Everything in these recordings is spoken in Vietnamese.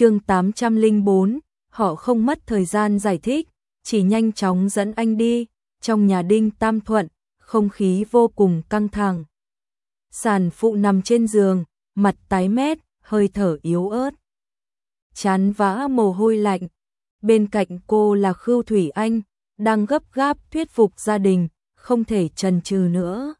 chương 804, họ không mất thời gian giải thích, chỉ nhanh chóng dẫn anh đi, trong nhà đinh tam thuận, không khí vô cùng căng thẳng. Sản phụ nằm trên giường, mặt tái mét, hơi thở yếu ớt. Chán vã mồ hôi lạnh. Bên cạnh cô là Khưu Thủy Anh, đang gấp gáp thuyết phục gia đình, không thể trần trừ nữa.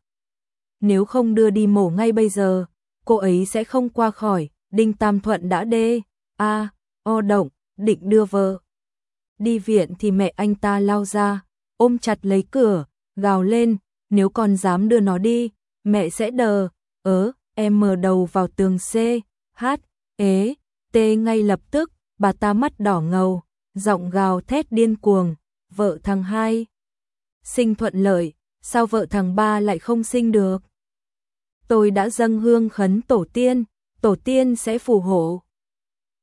Nếu không đưa đi mổ ngay bây giờ, cô ấy sẽ không qua khỏi, Đinh Tam Thuận đã đê, a, o động, định đưa vợ. Đi viện thì mẹ anh ta lao ra, ôm chặt lấy cửa, gào lên, nếu con dám đưa nó đi, mẹ sẽ đờ, ớ, em mờ đầu vào tường C, H, ế, T ngay lập tức, bà ta mắt đỏ ngầu, giọng gào thét điên cuồng, vợ thằng hai. Sinh thuận lợi, sao vợ thằng ba lại không sinh được? Tôi đã dâng hương khấn tổ tiên, tổ tiên sẽ phù hộ.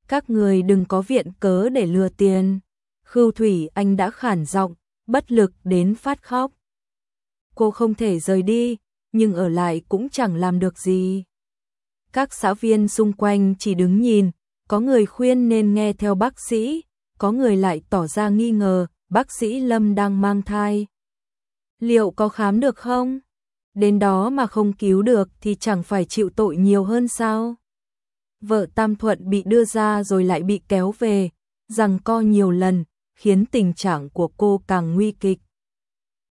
Các người đừng có viện cớ để lừa tiền. Khưu Thủy Anh đã khản giọng, bất lực đến phát khóc. Cô không thể rời đi, nhưng ở lại cũng chẳng làm được gì. Các xã viên xung quanh chỉ đứng nhìn, có người khuyên nên nghe theo bác sĩ, có người lại tỏ ra nghi ngờ, bác sĩ Lâm đang mang thai. Liệu có khám được không? Đến đó mà không cứu được thì chẳng phải chịu tội nhiều hơn sao? Vợ Tam Thuận bị đưa ra rồi lại bị kéo về, rằng co nhiều lần, khiến tình trạng của cô càng nguy kịch.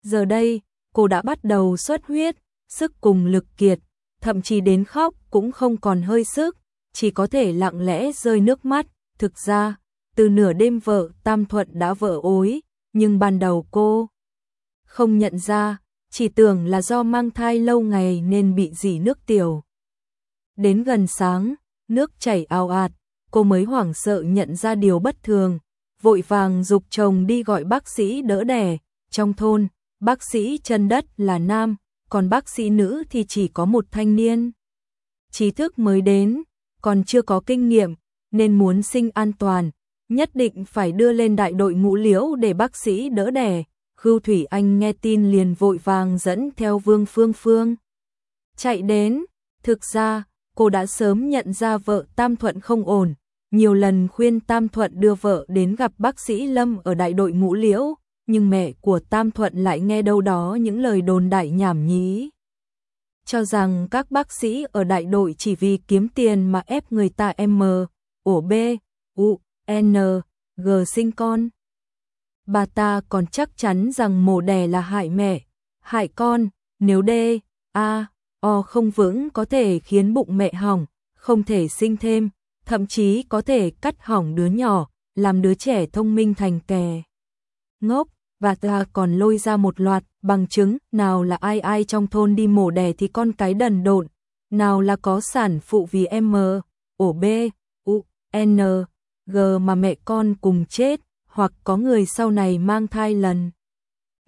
Giờ đây, cô đã bắt đầu xuất huyết, sức cùng lực kiệt, thậm chí đến khóc cũng không còn hơi sức, chỉ có thể lặng lẽ rơi nước mắt. Thực ra, từ nửa đêm vợ Tam Thuận đã vỡ ối, nhưng ban đầu cô không nhận ra, chỉ tưởng là do mang thai lâu ngày nên bị dỉ nước tiểu. Đến gần sáng, nước chảy ao ạt, cô mới hoảng sợ nhận ra điều bất thường, vội vàng dục chồng đi gọi bác sĩ đỡ đẻ. Trong thôn, bác sĩ chân đất là nam, còn bác sĩ nữ thì chỉ có một thanh niên. Trí thức mới đến, còn chưa có kinh nghiệm, nên muốn sinh an toàn, nhất định phải đưa lên đại đội ngũ liễu để bác sĩ đỡ đẻ. Khưu Thủy Anh nghe tin liền vội vàng dẫn theo Vương Phương Phương. Chạy đến, thực ra, cô đã sớm nhận ra vợ Tam Thuận không ổn, nhiều lần khuyên Tam Thuận đưa vợ đến gặp bác sĩ Lâm ở đại đội ngũ liễu, nhưng mẹ của Tam Thuận lại nghe đâu đó những lời đồn đại nhảm nhí. Cho rằng các bác sĩ ở đại đội chỉ vì kiếm tiền mà ép người ta M, ổ B, U, N, G sinh con. Bà ta còn chắc chắn rằng mổ đẻ là hại mẹ, hại con, nếu D, A, O không vững có thể khiến bụng mẹ hỏng, không thể sinh thêm, thậm chí có thể cắt hỏng đứa nhỏ, làm đứa trẻ thông minh thành kè. Ngốc, và ta còn lôi ra một loạt bằng chứng, nào là ai ai trong thôn đi mổ đẻ thì con cái đần độn, nào là có sản phụ vì M, ổ B, U, N, G mà mẹ con cùng chết, hoặc có người sau này mang thai lần.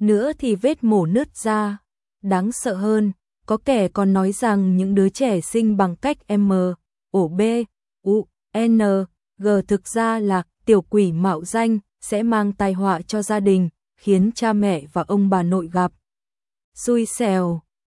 Nữa thì vết mổ nứt ra. Đáng sợ hơn, có kẻ còn nói rằng những đứa trẻ sinh bằng cách M, ổ B, U, N, G thực ra là tiểu quỷ mạo danh, sẽ mang tai họa cho gia đình, khiến cha mẹ và ông bà nội gặp. Xui xẻo.